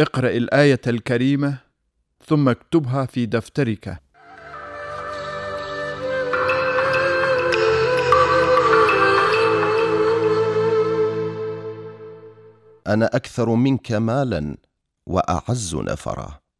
اقرأ الآية الكريمة ثم اكتبها في دفترك. أنا أكثر منك مالا وأعز نفرا.